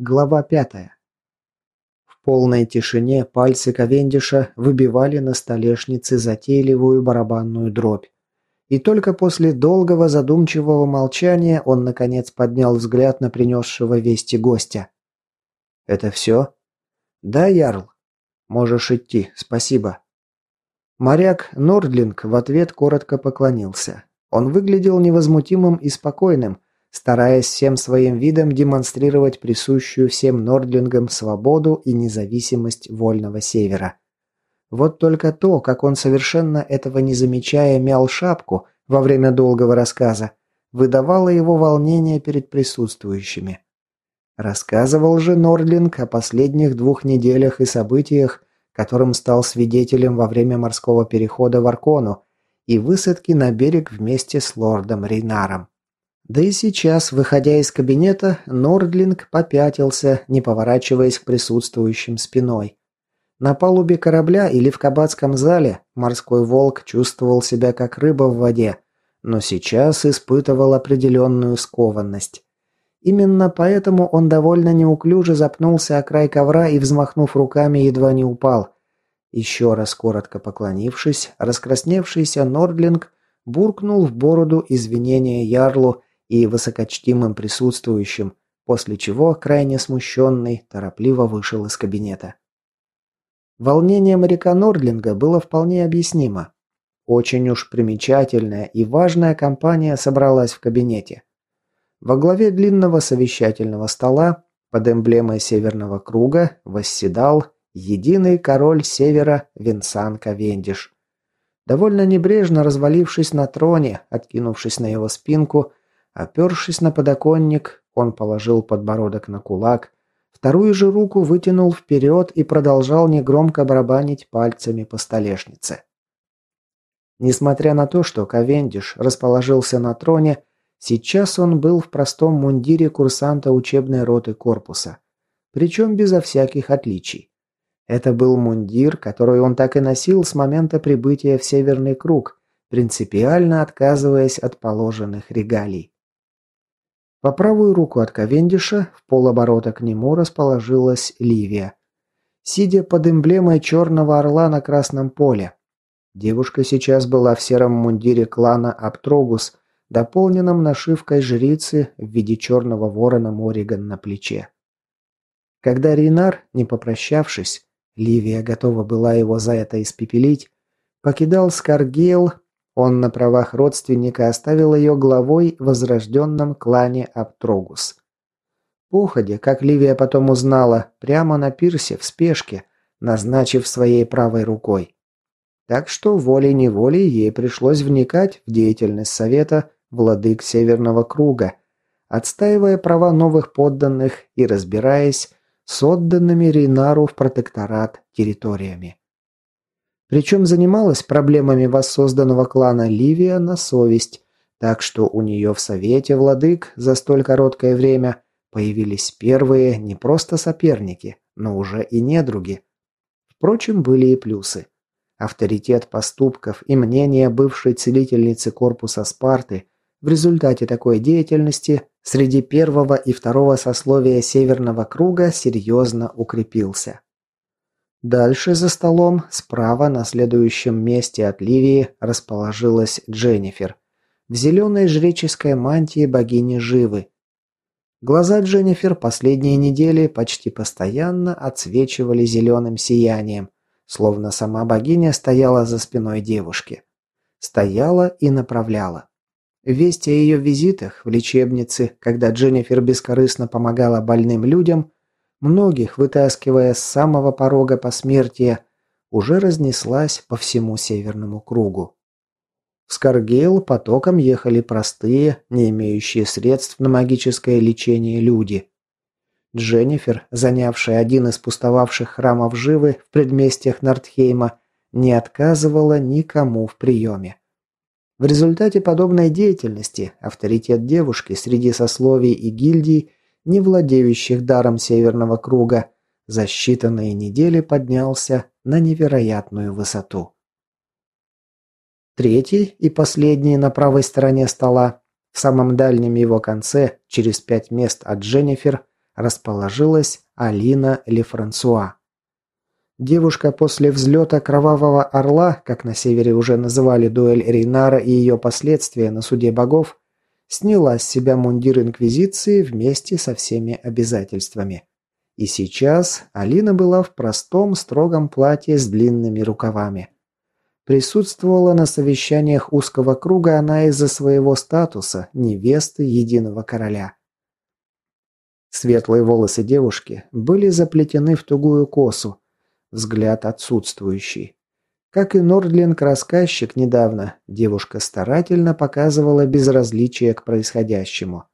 Глава пятая. В полной тишине пальцы Ковендиша выбивали на столешнице затейливую барабанную дробь. И только после долгого задумчивого молчания он, наконец, поднял взгляд на принесшего вести гостя. «Это все?» «Да, Ярл. Можешь идти, спасибо». Моряк Нордлинг в ответ коротко поклонился. Он выглядел невозмутимым и спокойным, стараясь всем своим видом демонстрировать присущую всем Нордлингам свободу и независимость вольного севера. Вот только то, как он совершенно этого не замечая мял шапку во время долгого рассказа, выдавало его волнение перед присутствующими. Рассказывал же Нордлинг о последних двух неделях и событиях, которым стал свидетелем во время морского перехода в Аркону и высадки на берег вместе с лордом Рейнаром. Да и сейчас, выходя из кабинета, Нордлинг попятился, не поворачиваясь к присутствующим спиной. На палубе корабля или в кабацком зале морской волк чувствовал себя как рыба в воде, но сейчас испытывал определенную скованность. Именно поэтому он довольно неуклюже запнулся о край ковра и, взмахнув руками, едва не упал. Еще раз коротко поклонившись, раскрасневшийся Нордлинг буркнул в бороду извинения Ярлу и высокочтимым присутствующим, после чего, крайне смущенный, торопливо вышел из кабинета. Волнение моряка Нордлинга было вполне объяснимо. Очень уж примечательная и важная компания собралась в кабинете. Во главе длинного совещательного стола под эмблемой Северного круга восседал единый король Севера Винсан Кавендиш. Довольно небрежно развалившись на троне, откинувшись на его спинку, Опершись на подоконник, он положил подбородок на кулак, вторую же руку вытянул вперед и продолжал негромко барабанить пальцами по столешнице. Несмотря на то, что Ковендиш расположился на троне, сейчас он был в простом мундире курсанта учебной роты корпуса, причем безо всяких отличий. Это был мундир, который он так и носил с момента прибытия в Северный круг, принципиально отказываясь от положенных регалий. По правую руку от Ковендиша в полоборота к нему расположилась Ливия, сидя под эмблемой черного орла на красном поле. Девушка сейчас была в сером мундире клана Аптрогус, дополненном нашивкой жрицы в виде черного ворона Мориган на плече. Когда Ринар, не попрощавшись, Ливия готова была его за это испепелить, покидал Скаргейл, он на правах родственника оставил ее главой в возрожденном клане Аптрогус. Походе, как Ливия потом узнала, прямо на пирсе в спешке, назначив своей правой рукой. Так что волей-неволей ей пришлось вникать в деятельность совета владык Северного круга, отстаивая права новых подданных и разбираясь с отданными Рейнару в протекторат территориями. Причем занималась проблемами воссозданного клана Ливия на совесть, так что у нее в Совете Владык за столь короткое время появились первые не просто соперники, но уже и недруги. Впрочем, были и плюсы. Авторитет поступков и мнение бывшей целительницы корпуса Спарты в результате такой деятельности среди первого и второго сословия Северного круга серьезно укрепился. Дальше за столом, справа на следующем месте от Ливии, расположилась Дженнифер в зеленой жреческой мантии богини Живы. Глаза Дженнифер последние недели почти постоянно отсвечивали зеленым сиянием, словно сама богиня стояла за спиной девушки. Стояла и направляла. Весть о ее визитах в лечебнице, когда Дженнифер бескорыстно помогала больным людям – многих вытаскивая с самого порога посмертия, уже разнеслась по всему северному кругу. В Скаргейл потоком ехали простые, не имеющие средств на магическое лечение люди. Дженнифер, занявшая один из пустовавших храмов Живы в предместьях Нортхейма, не отказывала никому в приеме. В результате подобной деятельности авторитет девушки среди сословий и гильдий не владеющих даром Северного круга, за считанные недели поднялся на невероятную высоту. Третий и последний на правой стороне стола, в самом дальнем его конце, через пять мест от Дженнифер, расположилась Алина Лефрансуа. Девушка после взлета Кровавого Орла, как на севере уже называли дуэль Рейнара и ее последствия на суде богов, сняла с себя мундир Инквизиции вместе со всеми обязательствами. И сейчас Алина была в простом строгом платье с длинными рукавами. Присутствовала на совещаниях узкого круга она из-за своего статуса невесты единого короля. Светлые волосы девушки были заплетены в тугую косу, взгляд отсутствующий. Как и Нордлинг-рассказчик недавно, девушка старательно показывала безразличие к происходящему.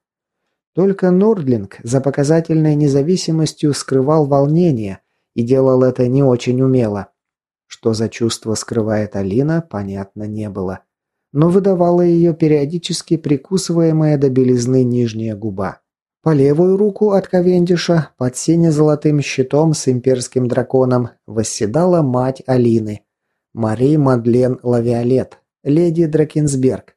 Только Нордлинг за показательной независимостью скрывал волнение и делал это не очень умело. Что за чувство скрывает Алина, понятно не было. Но выдавала ее периодически прикусываемая до белизны нижняя губа. По левую руку от Ковендиша, под сине-золотым щитом с имперским драконом, восседала мать Алины, Мари Мадлен Лавиолет, леди Дракенсберг.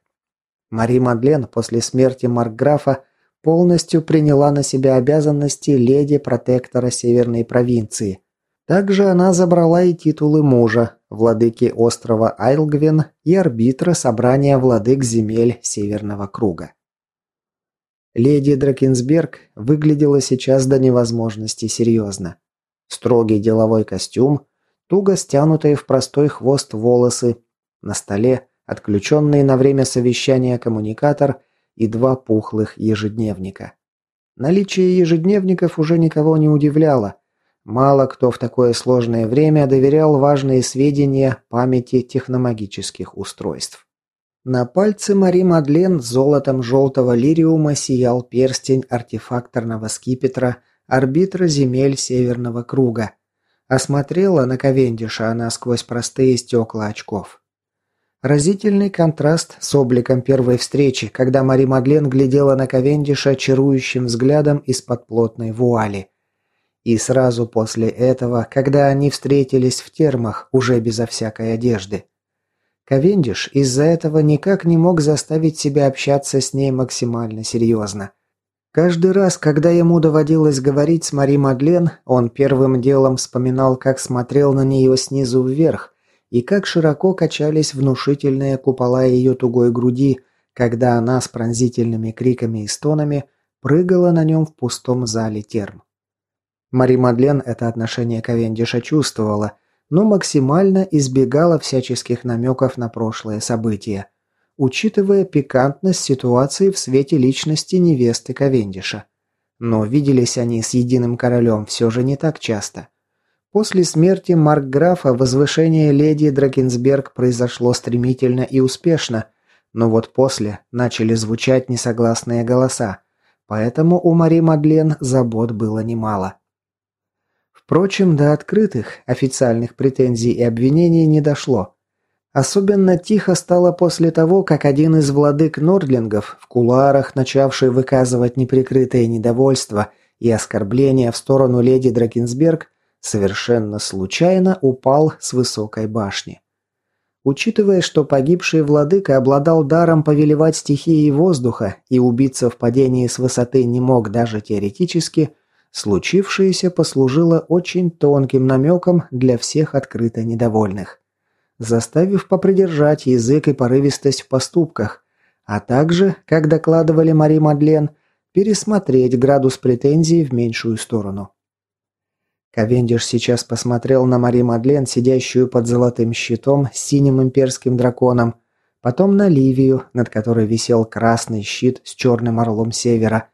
Мари Мадлен после смерти Маркграфа полностью приняла на себя обязанности леди-протектора Северной провинции – также она забрала и титулы мужа, владыки острова Айлгвин и арбитра собрания владык земель Северного круга. Леди Дракенсберг выглядела сейчас до невозможности серьезно. Строгий деловой костюм, туго стянутые в простой хвост волосы, на столе отключенный на время совещания коммуникатор и два пухлых ежедневника. Наличие ежедневников уже никого не удивляло – Мало кто в такое сложное время доверял важные сведения памяти техномагических устройств. На пальце Мари Мадлен золотом желтого лириума сиял перстень артефакторного скипетра арбитра земель Северного круга. Осмотрела на Ковендиша она сквозь простые стекла очков. Разительный контраст с обликом первой встречи, когда Мари Мадлен глядела на Ковендиша чарующим взглядом из-под плотной вуали – и сразу после этого, когда они встретились в термах, уже безо всякой одежды. Ковендиш из-за этого никак не мог заставить себя общаться с ней максимально серьезно. Каждый раз, когда ему доводилось говорить с Мари Мадлен, он первым делом вспоминал, как смотрел на нее снизу вверх, и как широко качались внушительные купола ее тугой груди, когда она с пронзительными криками и стонами прыгала на нем в пустом зале терм. Мари Мадлен это отношение Ковендиша чувствовала, но максимально избегала всяческих намеков на прошлое события, учитывая пикантность ситуации в свете личности невесты Ковендиша. Но виделись они с единым королем все же не так часто. После смерти Маркграфа возвышение леди Дракенсберг произошло стремительно и успешно, но вот после начали звучать несогласные голоса, поэтому у Мари Мадлен забот было немало. Впрочем, до открытых, официальных претензий и обвинений не дошло. Особенно тихо стало после того, как один из владык Нордлингов, в кулуарах начавший выказывать неприкрытое недовольство и оскорбления в сторону леди Дракенсберг, совершенно случайно упал с высокой башни. Учитывая, что погибший владыка обладал даром повелевать стихией воздуха и убиться в падении с высоты не мог даже теоретически, Случившееся послужило очень тонким намеком для всех открыто недовольных, заставив попридержать язык и порывистость в поступках, а также, как докладывали Мари Мадлен, пересмотреть градус претензий в меньшую сторону. Ковендиш сейчас посмотрел на Мари Мадлен, сидящую под золотым щитом с синим имперским драконом, потом на Ливию, над которой висел красный щит с черным орлом севера,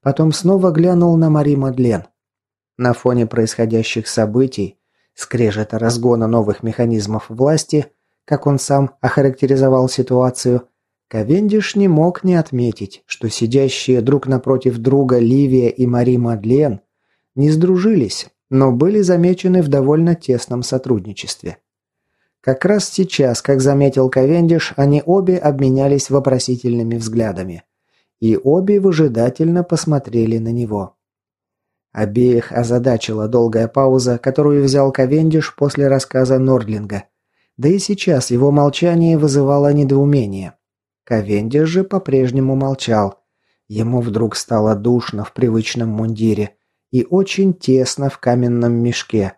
Потом снова глянул на Мари Мадлен. На фоне происходящих событий, скрежета разгона новых механизмов власти, как он сам охарактеризовал ситуацию, Ковендиш не мог не отметить, что сидящие друг напротив друга Ливия и Мари Мадлен не сдружились, но были замечены в довольно тесном сотрудничестве. Как раз сейчас, как заметил Ковендиш, они обе обменялись вопросительными взглядами и обе выжидательно посмотрели на него. Обеих озадачила долгая пауза, которую взял Ковендиш после рассказа Нордлинга. Да и сейчас его молчание вызывало недоумение. Ковендиш же по-прежнему молчал. Ему вдруг стало душно в привычном мундире, и очень тесно в каменном мешке,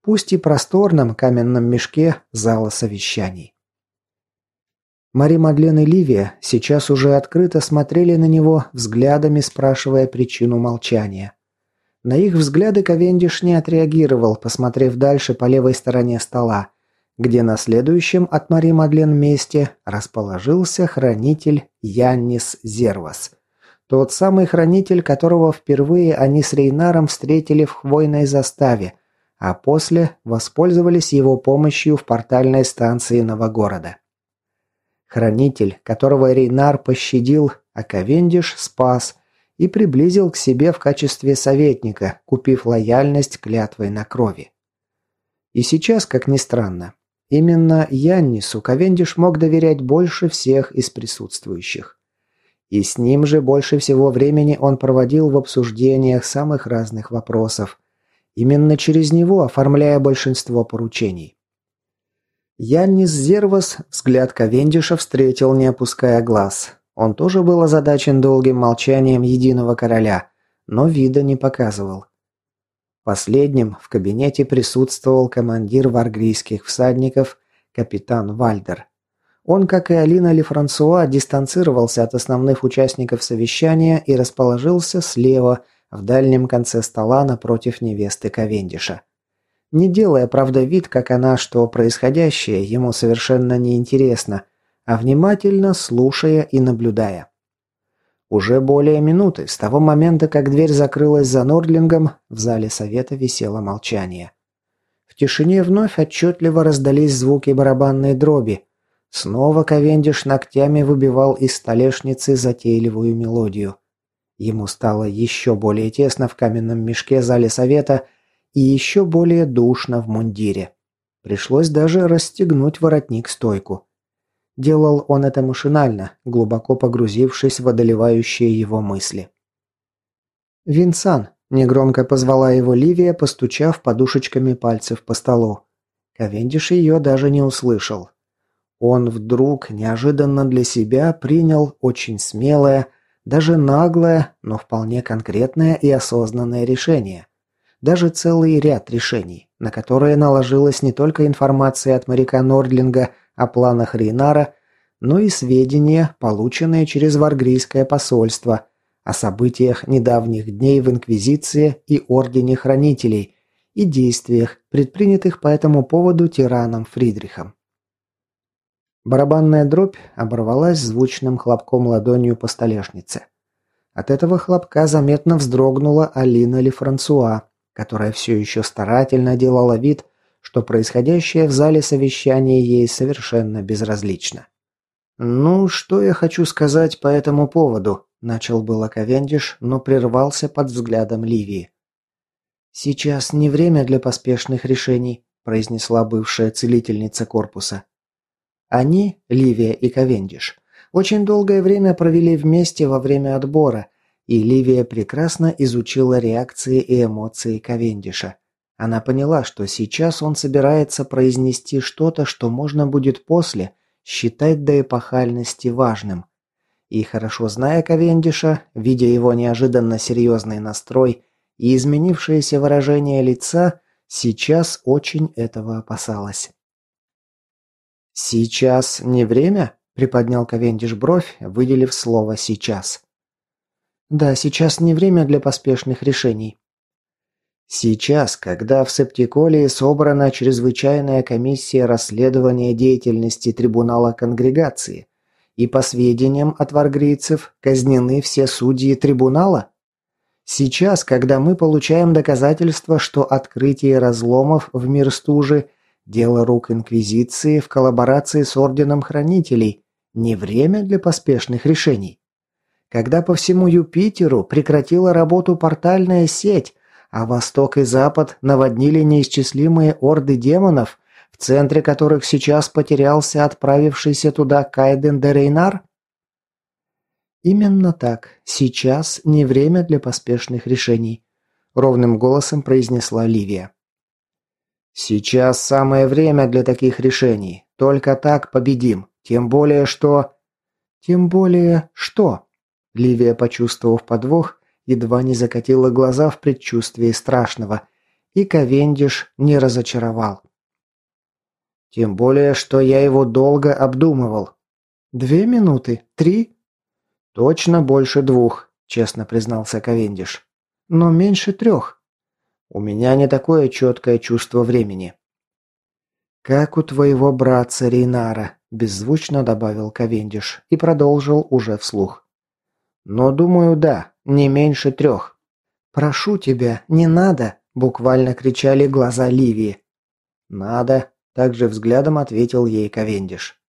пусть и просторном каменном мешке зала совещаний. Мари Мадлен и Ливия сейчас уже открыто смотрели на него, взглядами спрашивая причину молчания. На их взгляды Ковендиш не отреагировал, посмотрев дальше по левой стороне стола, где на следующем от Мари Мадлен месте расположился хранитель Яннис Зервас. Тот самый хранитель, которого впервые они с Рейнаром встретили в хвойной заставе, а после воспользовались его помощью в портальной станции Новогорода. Хранитель, которого Рейнар пощадил, а Ковендиш спас и приблизил к себе в качестве советника, купив лояльность клятвой на крови. И сейчас, как ни странно, Именно Яннису Ковендиш мог доверять больше всех из присутствующих. И с ним же больше всего времени он проводил в обсуждениях самых разных вопросов, именно через него оформляя большинство поручений. Яннис Зервас взгляд Ковендиша встретил, не опуская глаз. Он тоже был озадачен долгим молчанием единого короля, но вида не показывал. Последним в кабинете присутствовал командир варгрийских всадников, капитан Вальдер. Он, как и Алина Лефрансуа, дистанцировался от основных участников совещания и расположился слева, в дальнем конце стола напротив невесты Ковендиша. Не делая, правда, вид, как она, что происходящее ему совершенно неинтересно, а внимательно слушая и наблюдая. Уже более минуты, с того момента, как дверь закрылась за Нордлингом, в зале совета висело молчание. В тишине вновь отчетливо раздались звуки барабанной дроби. Снова Ковендиш ногтями выбивал из столешницы затейливую мелодию. Ему стало еще более тесно в каменном мешке зале совета и еще более душно в мундире. Пришлось даже расстегнуть воротник-стойку. Делал он это машинально, глубоко погрузившись в одолевающие его мысли. «Винсан», – негромко позвала его Ливия, постучав подушечками пальцев по столу. Ковендиш ее даже не услышал. Он вдруг, неожиданно для себя, принял очень смелое, даже наглое, но вполне конкретное и осознанное решение. Даже целый ряд решений, на которые наложилась не только информация от моряка Нордлинга – о планах Рейнара, но и сведения, полученные через Варгрийское посольство, о событиях недавних дней в Инквизиции и Ордене Хранителей и действиях, предпринятых по этому поводу тираном Фридрихом. Барабанная дробь оборвалась звучным хлопком ладонью по столешнице. От этого хлопка заметно вздрогнула Алина Лефрансуа, которая все еще старательно делала вид, что происходящее в зале совещания ей совершенно безразлично. «Ну, что я хочу сказать по этому поводу?» – начал было Ковендиш, но прервался под взглядом Ливии. «Сейчас не время для поспешных решений», – произнесла бывшая целительница корпуса. Они, Ливия и Ковендиш, очень долгое время провели вместе во время отбора, и Ливия прекрасно изучила реакции и эмоции Ковендиша. Она поняла, что сейчас он собирается произнести что-то, что можно будет после считать до эпохальности важным. И хорошо зная Ковендиша, видя его неожиданно серьезный настрой и изменившееся выражение лица, сейчас очень этого опасалась. «Сейчас не время?» – приподнял Ковендиш бровь, выделив слово «сейчас». «Да, сейчас не время для поспешных решений», Сейчас, когда в Септиколии собрана чрезвычайная комиссия расследования деятельности трибунала конгрегации, и по сведениям от варгрийцев казнены все судьи трибунала? Сейчас, когда мы получаем доказательства, что открытие разломов в мир стужи – дело рук Инквизиции в коллаборации с Орденом Хранителей, не время для поспешных решений? Когда по всему Юпитеру прекратила работу портальная сеть, а восток и запад наводнили неисчислимые орды демонов, в центре которых сейчас потерялся отправившийся туда Кайден де Рейнар? Именно так. Сейчас не время для поспешных решений, ровным голосом произнесла Ливия. Сейчас самое время для таких решений. Только так победим. Тем более что Тем более что? Ливия, почувствовав подвох, едва не закатила глаза в предчувствии страшного, и Ковендиш не разочаровал. Тем более, что я его долго обдумывал. Две минуты? Три? Точно больше двух, честно признался Ковендиш. Но меньше трех. У меня не такое четкое чувство времени. «Как у твоего братца Рейнара», – беззвучно добавил Ковендиш и продолжил уже вслух. «Но думаю, да, не меньше трех». «Прошу тебя, не надо!» – буквально кричали глаза Ливии. «Надо», – также взглядом ответил ей Ковендиш.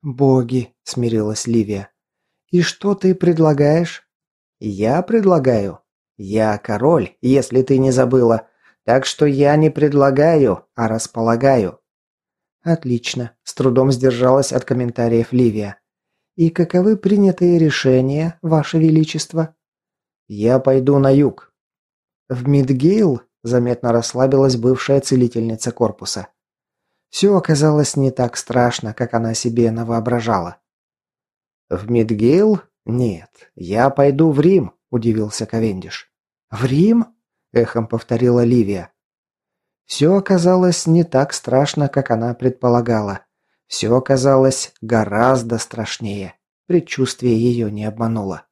«Боги!» – смирилась Ливия. «И что ты предлагаешь?» «Я предлагаю. Я король, если ты не забыла. Так что я не предлагаю, а располагаю». «Отлично», – с трудом сдержалась от комментариев Ливия. «И каковы принятые решения, Ваше Величество?» «Я пойду на юг». «В Мидгейл?» – заметно расслабилась бывшая целительница корпуса. Все оказалось не так страшно, как она себе навоображала. «В Мидгейл? Нет. Я пойду в Рим», – удивился Ковендиш. «В Рим?» – эхом повторила Ливия. Все оказалось не так страшно, как она предполагала. Все оказалось гораздо страшнее. Предчувствие ее не обмануло.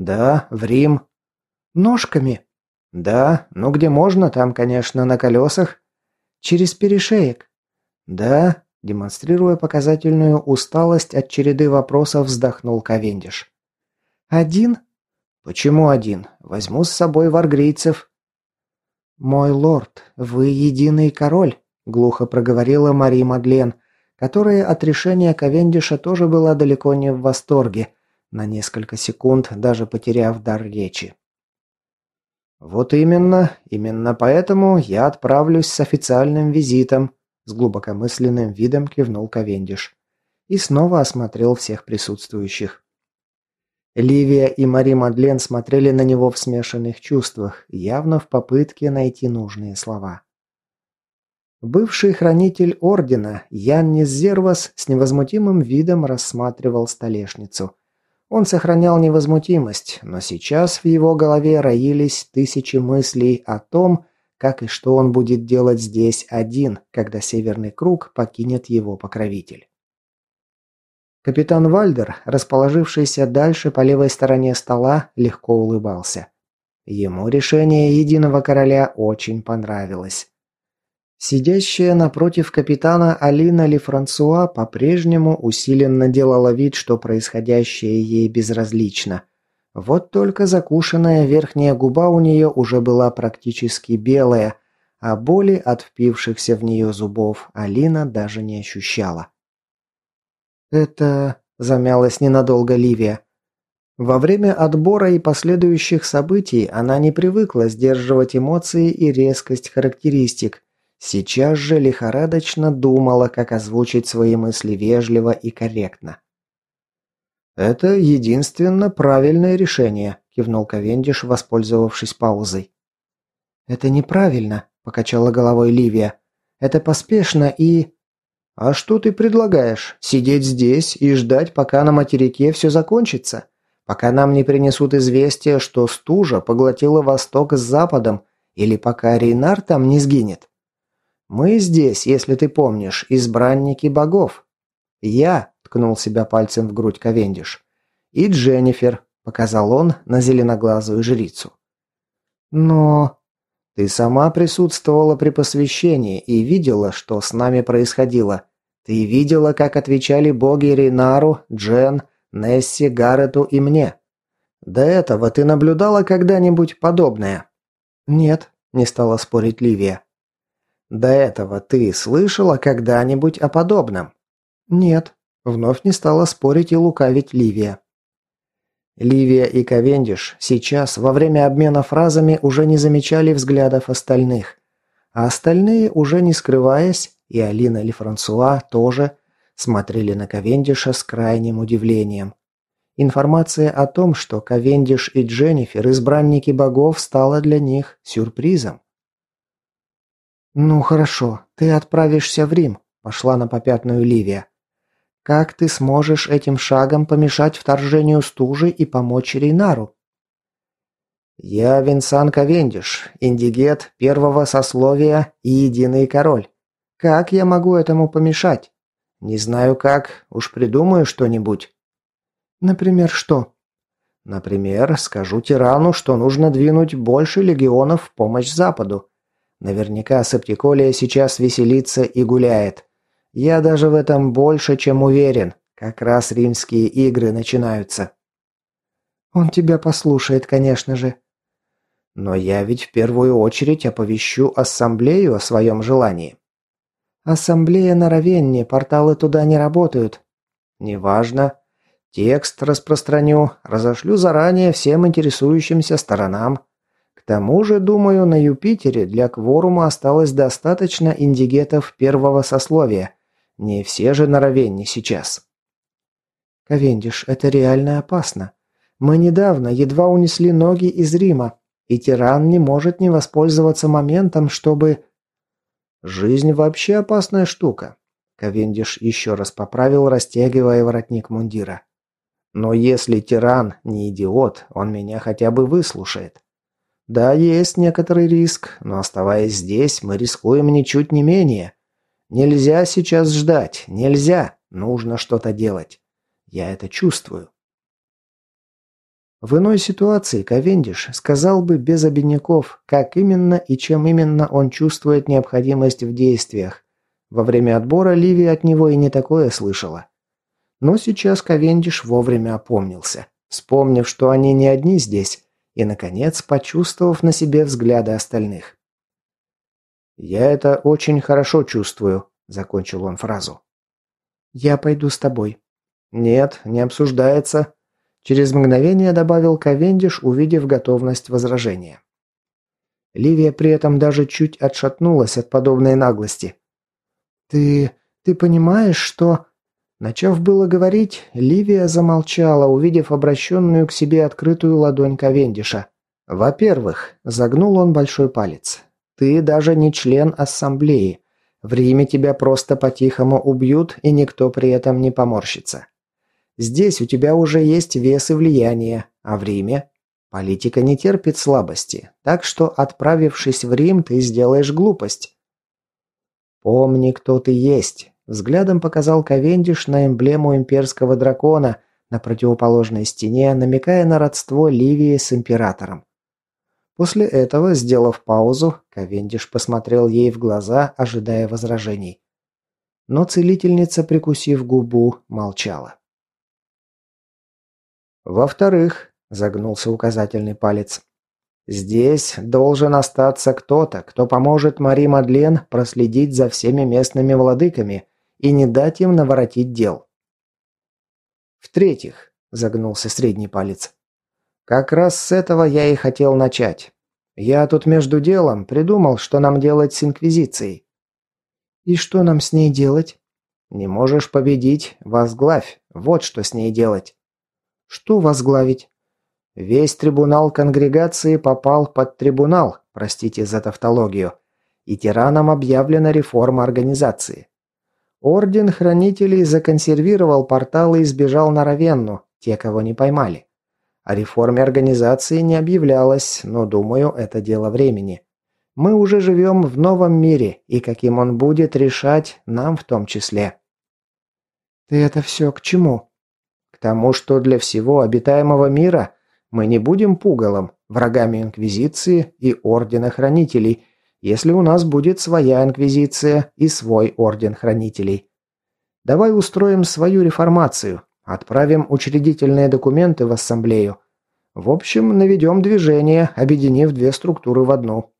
«Да, в Рим». «Ножками?» «Да, ну где можно, там, конечно, на колесах». «Через перешеек?» «Да», – демонстрируя показательную усталость от череды вопросов, вздохнул Ковендиш. «Один?» «Почему один? Возьму с собой варгрийцев». «Мой лорд, вы единый король», – глухо проговорила Мари Мадлен, которая от решения Ковендиша тоже была далеко не в восторге, на несколько секунд даже потеряв дар речи. «Вот именно, именно поэтому я отправлюсь с официальным визитом», с глубокомысленным видом кивнул Ковендиш. И снова осмотрел всех присутствующих. Ливия и Мари Мадлен смотрели на него в смешанных чувствах, явно в попытке найти нужные слова. Бывший хранитель ордена Яннис Зервас с невозмутимым видом рассматривал столешницу. Он сохранял невозмутимость, но сейчас в его голове роились тысячи мыслей о том, как и что он будет делать здесь один, когда Северный Круг покинет его покровитель. Капитан Вальдер, расположившийся дальше по левой стороне стола, легко улыбался. Ему решение Единого Короля очень понравилось. Сидящая напротив капитана Алина Лефрансуа по-прежнему усиленно делала вид, что происходящее ей безразлично, вот только закушенная верхняя губа у нее уже была практически белая, а боли от впившихся в нее зубов Алина даже не ощущала. «Это...» – замялась ненадолго Ливия. Во время отбора и последующих событий она не привыкла сдерживать эмоции и резкость характеристик. Сейчас же лихорадочно думала, как озвучить свои мысли вежливо и корректно. «Это единственно правильное решение», – кивнул Ковендиш, воспользовавшись паузой. «Это неправильно», – покачала головой Ливия. «Это поспешно и...» «А что ты предлагаешь? Сидеть здесь и ждать, пока на материке все закончится? Пока нам не принесут известие, что стужа поглотила восток с западом, или пока Рейнар там не сгинет? Мы здесь, если ты помнишь, избранники богов. Я ткнул себя пальцем в грудь Ковендиш. «И Дженнифер», – показал он на зеленоглазую жрицу. «Но...» «Ты сама присутствовала при посвящении и видела, что с нами происходило. Ты видела, как отвечали боги Ринару, Джен, Несси, Гаррету и мне. До этого ты наблюдала когда-нибудь подобное?» «Нет», – не стала спорить Ливия. «До этого ты слышала когда-нибудь о подобном?» «Нет», Вновь не стала спорить и лукавить Ливия. Ливия и Ковендиш сейчас, во время обмена фразами, уже не замечали взглядов остальных. А остальные, уже не скрываясь, и Алина или Франсуа тоже, смотрели на Ковендиша с крайним удивлением. Информация о том, что Ковендиш и Дженнифер, избранники богов, стала для них сюрпризом. «Ну хорошо, ты отправишься в Рим», – пошла на попятную Ливия. Как ты сможешь этим шагом помешать вторжению стужи и помочь Рейнару? «Я Винсан Ковендиш, индигет первого сословия и единый король. Как я могу этому помешать? Не знаю как, уж придумаю что-нибудь». «Например, что?» «Например, скажу тирану, что нужно двинуть больше легионов в помощь Западу. Наверняка Септиколия сейчас веселится и гуляет. Я даже в этом больше, чем уверен. Как раз римские игры начинаются». «Он тебя послушает, конечно же», но я ведь в первую очередь оповещу ассамблею о своем желании. Ассамблея на Равенне, порталы туда не работают. Неважно. Текст распространю, разошлю заранее всем интересующимся сторонам. Тому же, думаю, на Юпитере для кворума осталось достаточно индигетов первого сословия. Не все же на Равенне сейчас. Ковендиш, это реально опасно. Мы недавно едва унесли ноги из Рима, и тиран не может не воспользоваться моментом, чтобы... Жизнь вообще опасная штука. Ковендиш еще раз поправил, растягивая воротник мундира. Но если тиран не идиот, он меня хотя бы выслушает. Да, есть некоторый риск, но оставаясь здесь, мы рискуем ничуть не менее. Нельзя сейчас ждать, нельзя, нужно что-то делать. Я это чувствую. В иной ситуации Ковендиш сказал бы без обиняков, как именно и чем именно он чувствует необходимость в действиях. Во время отбора Ливи от него и не такое слышала. Но сейчас Ковендиш вовремя опомнился, вспомнив, что они не одни здесь, и, наконец, почувствовав на себе взгляды остальных. «Я это очень хорошо чувствую», – закончил он фразу. «Я пойду с тобой». «Нет, не обсуждается», Через мгновение добавил Ковендиш, увидев готовность возражения. Ливия при этом даже чуть отшатнулась от подобной наглости. «Ты... ты понимаешь, что...» Начав было говорить, Ливия замолчала, увидев обращенную к себе открытую ладонь Ковендиша. «Во-первых», – загнул он большой палец, – «ты даже не член ассамблеи. В Риме тебя просто по-тихому убьют, и никто при этом не поморщится. Здесь у тебя уже есть вес и влияние, а в Риме политика не терпит слабости, так что, отправившись в Рим, ты сделаешь глупость. Помни, кто ты есть. Взглядом показал Ковендиш на эмблему имперского дракона на противоположной стене, намекая на родство Ливии с императором. После этого, сделав паузу, Ковендиш посмотрел ей в глаза, ожидая возражений. Но целительница, прикусив губу, молчала. Во-вторых, загнулся указательный палец. Здесь должен остаться кто-то, кто поможет Мари Мадлен проследить за всеми местными владыками и не дать им наворотить дел. В-третьих, загнулся средний палец. Как раз с этого я и хотел начать. Я тут между делом придумал, что нам делать с Инквизицией. И что нам с ней делать? Не можешь победить, возглавь. Вот что с ней делать. Что возглавить? Весь трибунал конгрегации попал под трибунал, простите за тавтологию, и тираном объявлена реформа организации. Орден Хранителей законсервировал порталы и сбежал на Равенну, те, кого не поймали. О реформе организации не объявлялось, но, думаю, это дело времени. Мы уже живем в новом мире, и каким он будет решать, нам в том числе. «Ты это все к чему?» тому, что для всего обитаемого мира мы не будем пугалом, врагами Инквизиции и Ордена Хранителей, если у нас будет своя Инквизиция и свой Орден Хранителей. Давай устроим свою реформацию, отправим учредительные документы в ассамблею. В общем, наведем движение, объединив две структуры в одну.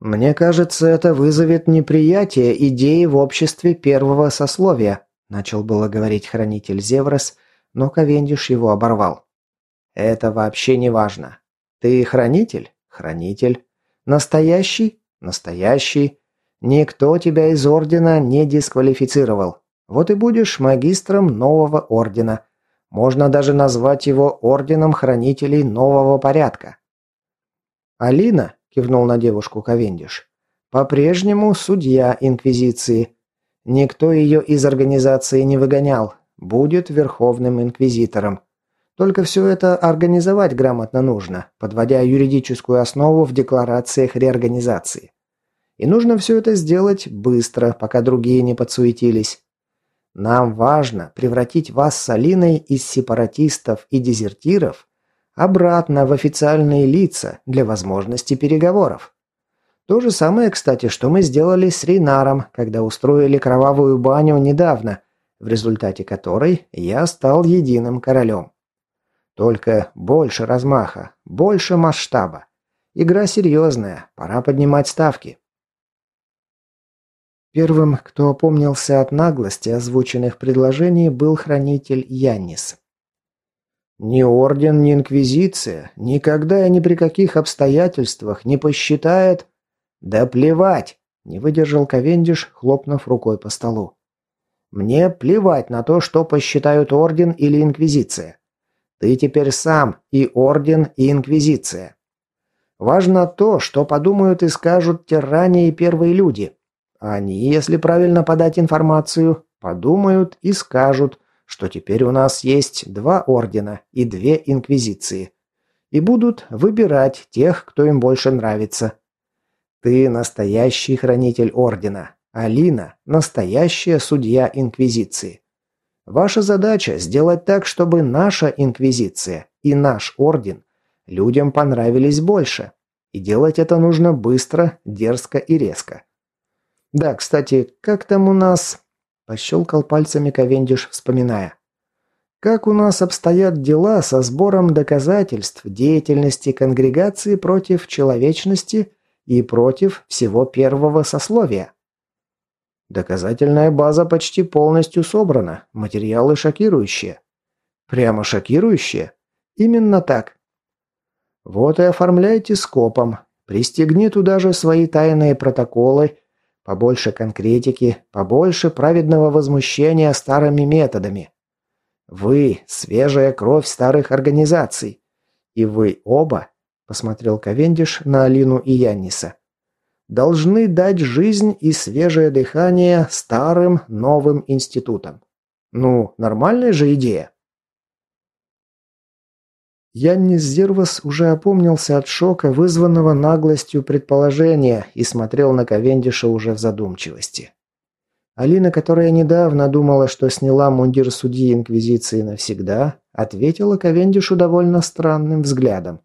Мне кажется, это вызовет неприятие идеи в обществе первого сословия, Начал было говорить хранитель Зеврос, но Ковендиш его оборвал. «Это вообще не важно. Ты хранитель? Хранитель. Настоящий? Настоящий. Никто тебя из ордена не дисквалифицировал. Вот и будешь магистром нового ордена. Можно даже назвать его орденом хранителей нового порядка». «Алина», – кивнул на девушку Ковендиш, – «по-прежнему судья Инквизиции. Никто ее из организации не выгонял. Будет Верховным Инквизитором. Только все это организовать грамотно нужно, подводя юридическую основу в декларациях реорганизации. И нужно все это сделать быстро, пока другие не подсуетились. Нам важно превратить вас с Алиной из сепаратистов и дезертиров обратно в официальные лица для возможности переговоров. То же самое, кстати, что мы сделали с Рейнаром, когда устроили кровавую баню недавно, в результате которой я стал единым королем. Только больше размаха, больше масштаба. Игра серьезная, пора поднимать ставки. Первым, кто опомнился от наглости озвученных предложений, был хранитель Яннис. «Ни орден, ни инквизиция никогда и ни при каких обстоятельствах не посчитает...» «Да плевать!» – не выдержал Ковендиш, хлопнув рукой по столу. «Мне плевать на то, что посчитают орден или инквизиция. Ты теперь сам и орден, и инквизиция. Важно то, что подумают и скажут те ранние первые люди. Они, если правильно подать информацию, подумают и скажут, что теперь у нас есть два ордена и две инквизиции. И будут выбирать тех, кто им больше нравится. Ты настоящий хранитель ордена. Алина – настоящая судья инквизиции. Ваша задача – сделать так, чтобы наша инквизиция и наш орден людям понравились больше. И делать это нужно быстро, дерзко и резко. Да, кстати, как там у нас...» Пощелкал пальцами Ковендиш, вспоминая. «Как у нас обстоят дела со сбором доказательств деятельности конгрегации против человечности и против всего первого сословия?» Доказательная база почти полностью собрана, материалы шокирующие. Прямо шокирующие? Именно так. Вот и оформляйте скопом. Пристегни туда же свои тайные протоколы Побольше конкретики, побольше праведного возмущения старыми методами. Вы – свежая кровь старых организаций. И вы оба, посмотрел Ковендиш на Алину и Янниса, должны дать жизнь и свежее дыхание старым новым институтам. Ну, нормальная же идея. Яннис Зервас уже опомнился от шока, вызванного наглостью предположения, и смотрел на Ковендиша уже в задумчивости. Алина, которая недавно думала, что сняла мундир судьи Инквизиции навсегда, ответила Ковендишу довольно странным взглядом.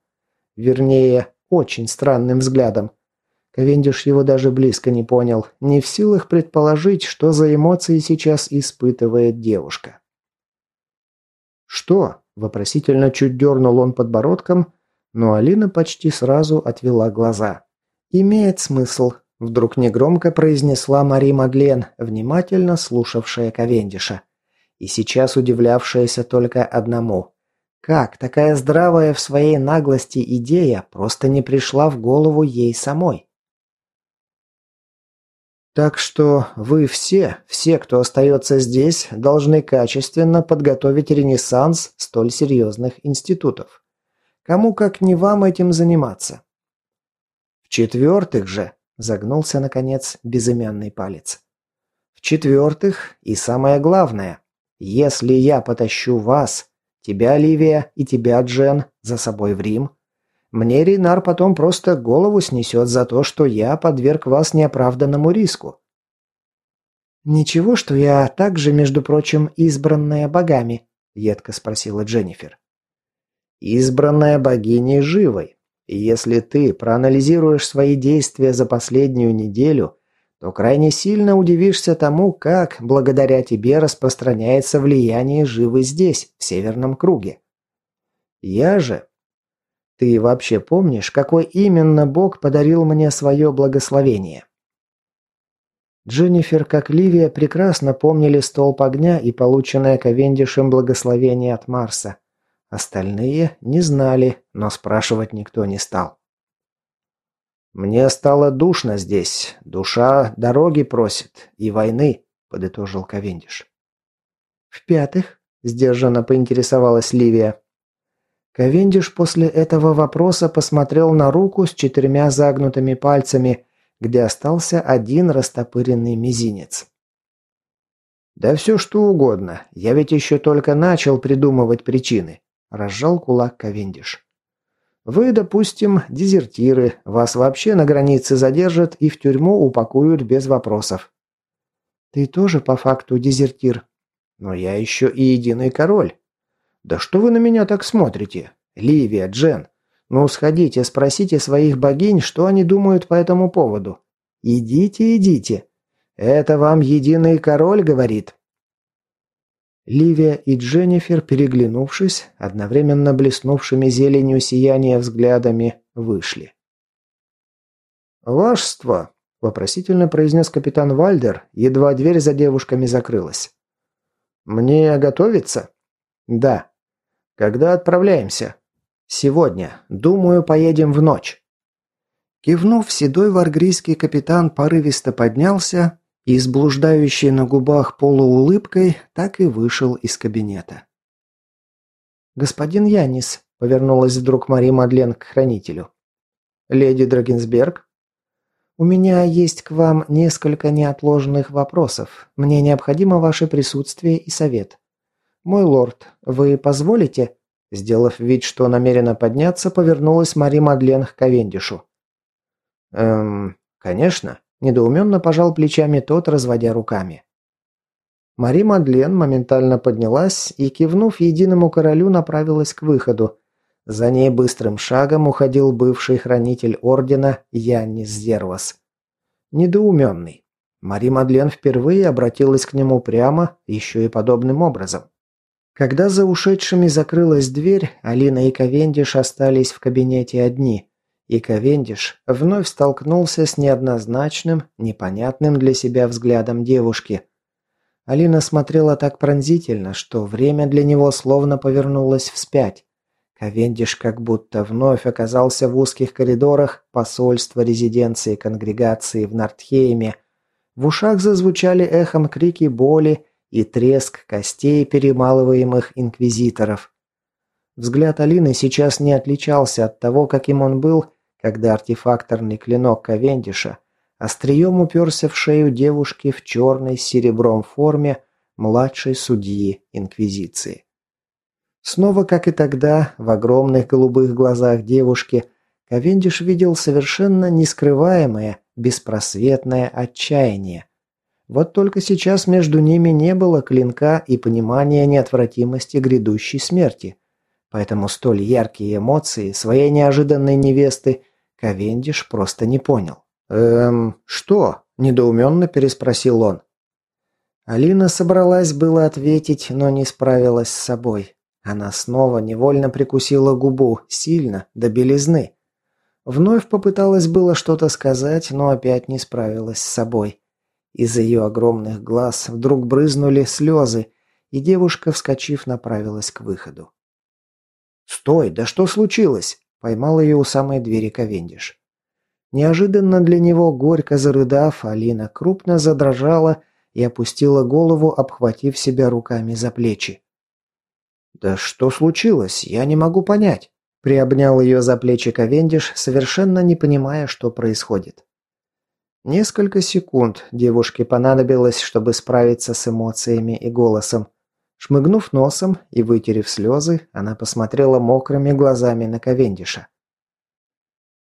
Вернее, очень странным взглядом. Ковендиш его даже близко не понял, не в силах предположить, что за эмоции сейчас испытывает девушка. «Что?» Вопросительно чуть дернул он подбородком, но Алина почти сразу отвела глаза. «Имеет смысл», – вдруг негромко произнесла Мари Мадлен, внимательно слушавшая Ковендиша. И сейчас удивлявшаяся только одному. Как такая здравая в своей наглости идея просто не пришла в голову ей самой? Так что вы все, все, кто остается здесь, должны качественно подготовить ренессанс столь серьезных институтов. Кому как не вам этим заниматься. В-четвертых же, загнулся наконец безымянный палец. В-четвертых, и самое главное, если я потащу вас, тебя, Ливия, и тебя, Джен, за собой в Рим, мне Рейнар потом просто голову снесет за то, что я подверг вас неоправданному риску. «Ничего, что я также, между прочим, избранная богами?» – едко спросила Дженнифер. «Избранная богиней живой. Если ты проанализируешь свои действия за последнюю неделю, то крайне сильно удивишься тому, как, благодаря тебе, распространяется влияние живы здесь, в Северном круге. Я же ты вообще помнишь, какой именно бог подарил мне свое благословение?» Дженнифер, как Ливия, прекрасно помнили столб огня и полученное Ковендишем благословение от Марса. Остальные не знали, но спрашивать никто не стал. «Мне стало душно здесь. Душа дороги просит. И войны», — подытожил Ковендиш. «В-пятых», — сдержанно поинтересовалась Ливия, Ковендиш после этого вопроса посмотрел на руку с четырьмя загнутыми пальцами, где остался один растопыренный мизинец. «Да все что угодно. Я ведь еще только начал придумывать причины», – разжал кулак Ковендиш. «Вы, допустим, дезертиры, вас вообще на границе задержат и в тюрьму упакуют без вопросов». «Ты тоже по факту дезертир?» «Но я еще и единый король». «Да что вы на меня так смотрите? Ливия, Джен, ну сходите, спросите своих богинь, что они думают по этому поводу. Идите, идите. Это вам единый король говорит». Ливия и Дженнифер, переглянувшись, одновременно блеснувшими зеленью сияния взглядами, вышли. «Вашество!» – вопросительно произнес капитан Вальдер, едва дверь за девушками закрылась. «Мне готовиться?» «Да». «Когда отправляемся?» «Сегодня. Думаю, поедем в ночь». Кивнув, седой варгрийский капитан порывисто поднялся и с блуждающей на губах полуулыбкой так и вышел из кабинета. «Господин Янис», — повернулась вдруг Мари Мадлен к хранителю. «Леди Драгенсберг?» «У меня есть к вам несколько неотложенных вопросов. Мне необходимо ваше присутствие и совет. Мой лорд, вы позволите?» Сделав вид, что намерена подняться, повернулась Мари Мадлен к Ковендишу. «Эм, конечно», Недоуменно пожал плечами тот, разводя руками. Мари Мадлен моментально поднялась и, кивнув единому королю, направилась к выходу. За ней быстрым шагом уходил бывший хранитель ордена Яннис Зервас. Недоуменный. Мари Мадлен впервые обратилась к нему прямо, еще и подобным образом. Когда за ушедшими закрылась дверь, Алина и Ковендиш остались в кабинете одни – и Ковендиш вновь столкнулся с неоднозначным, непонятным для себя взглядом девушки. Алина смотрела так пронзительно, что время для него словно повернулось вспять. Ковендиш как будто вновь оказался в узких коридорах посольства резиденции конгрегации в Нортхейме. В ушах зазвучали эхом крики боли и треск костей перемалываемых инквизиторов. Взгляд Алины сейчас не отличался от того, каким он был когда артефакторный клинок Ковендиша острием уперся в шею девушки в черной с серебром форме младшей судьи Инквизиции. Снова, как и тогда, в огромных голубых глазах девушки Ковендиш видел совершенно нескрываемое, беспросветное отчаяние. Вот только сейчас между ними не было клинка и понимания неотвратимости грядущей смерти. Поэтому столь яркие эмоции своей неожиданной невесты Ковендиш просто не понял. «Эм, что?» – недоуменно переспросил он. Алина собралась было ответить, но не справилась с собой. Она снова невольно прикусила губу, сильно, до белизны. Вновь попыталась было что-то сказать, но опять не справилась с собой. Из ее огромных глаз вдруг брызнули слезы, и девушка, вскочив, направилась к выходу. «Стой, да что случилось?» Поймал ее у самой двери Ковендиш. Неожиданно для него, горько зарыдав, Алина крупно задрожала и опустила голову, обхватив себя руками за плечи. «Да что случилось? Я не могу понять», – приобнял ее за плечи Ковендиш, совершенно не понимая, что происходит. Несколько секунд девушке понадобилось, чтобы справиться с эмоциями и голосом. Шмыгнув носом и вытерев слезы, она посмотрела мокрыми глазами на Ковендиша.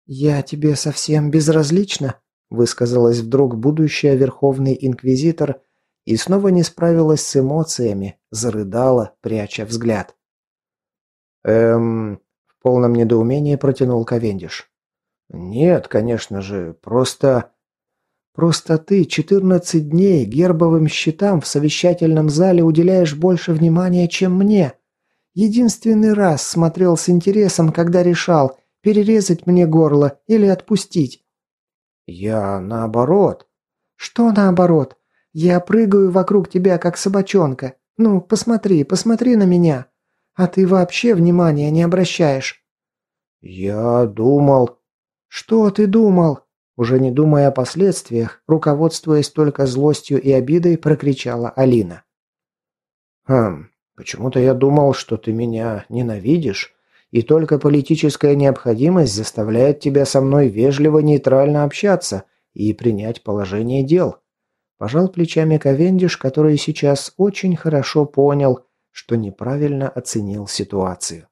«Я тебе совсем безразлична», – высказалась вдруг будущая Верховный Инквизитор и снова не справилась с эмоциями, зарыдала, пряча взгляд. «Эм...» – в полном недоумении протянул Ковендиш. «Нет, конечно же, просто...» Просто ты 14 дней гербовым щитам в совещательном зале уделяешь больше внимания, чем мне. Единственный раз смотрел с интересом, когда решал, перерезать мне горло или отпустить. Я наоборот. Что наоборот? Я прыгаю вокруг тебя, как собачонка. Ну, посмотри, посмотри на меня. А ты вообще внимания не обращаешь. Я думал... Что ты думал? Уже не думая о последствиях, руководствуясь только злостью и обидой, прокричала Алина. «Хм, почему-то я думал, что ты меня ненавидишь, и только политическая необходимость заставляет тебя со мной вежливо нейтрально общаться и принять положение дел». Пожал плечами Ковендиш, который сейчас очень хорошо понял, что неправильно оценил ситуацию.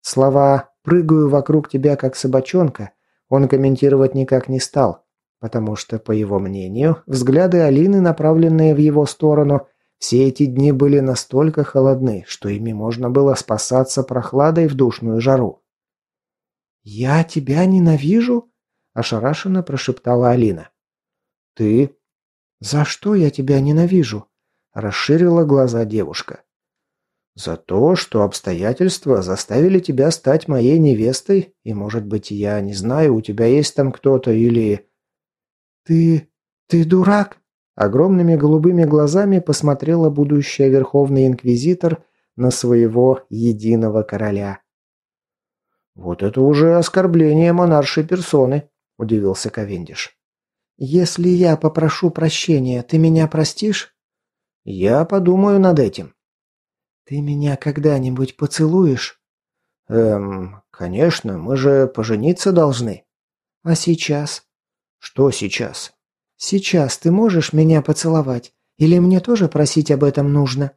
Слова «прыгаю вокруг тебя как собачонка» он комментировать никак не стал, потому что, по его мнению, взгляды Алины, направленные в его сторону, все эти дни были настолько холодны, что ими можно было спасаться прохладой в душную жару. «Я тебя ненавижу?» – ошарашенно прошептала Алина. «Ты?» «За что я тебя ненавижу?» – расширила глаза девушка. «За то, что обстоятельства заставили тебя стать моей невестой, и, может быть, я не знаю, у тебя есть там кто-то или...» «Ты... ты дурак?» Огромными голубыми глазами посмотрела будущая Верховный Инквизитор на своего единого короля. «Вот это уже оскорбление монаршей персоны», – удивился Ковендиш. «Если я попрошу прощения, ты меня простишь?» «Я подумаю над этим». «Ты меня когда-нибудь поцелуешь?» «Эм, конечно, мы же пожениться должны». «А сейчас?» «Что сейчас?» «Сейчас ты можешь меня поцеловать? Или мне тоже просить об этом нужно?»